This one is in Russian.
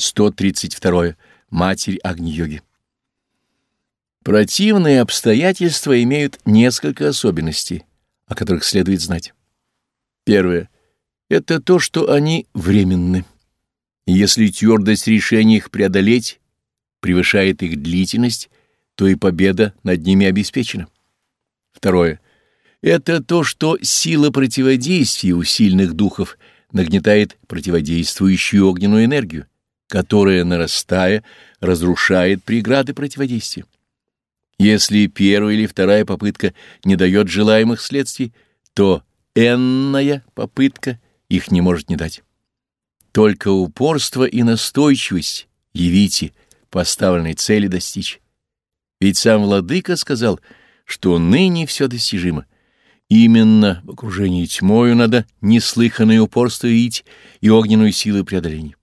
132. Матерь Агни-йоги. Противные обстоятельства имеют несколько особенностей, о которых следует знать. Первое — это то, что они временны. Если твердость решения их преодолеть превышает их длительность, то и победа над ними обеспечена. Второе — это то, что сила противодействия у сильных духов нагнетает противодействующую огненную энергию, которая, нарастая, разрушает преграды противодействия. Если первая или вторая попытка не дает желаемых следствий, то энная попытка их не может не дать. Только упорство и настойчивость явите поставленной цели достичь. Ведь сам Владыка сказал, что ныне все достижимо. Именно в окружении тьмою надо неслыханное упорство видеть и огненную силу преодоления.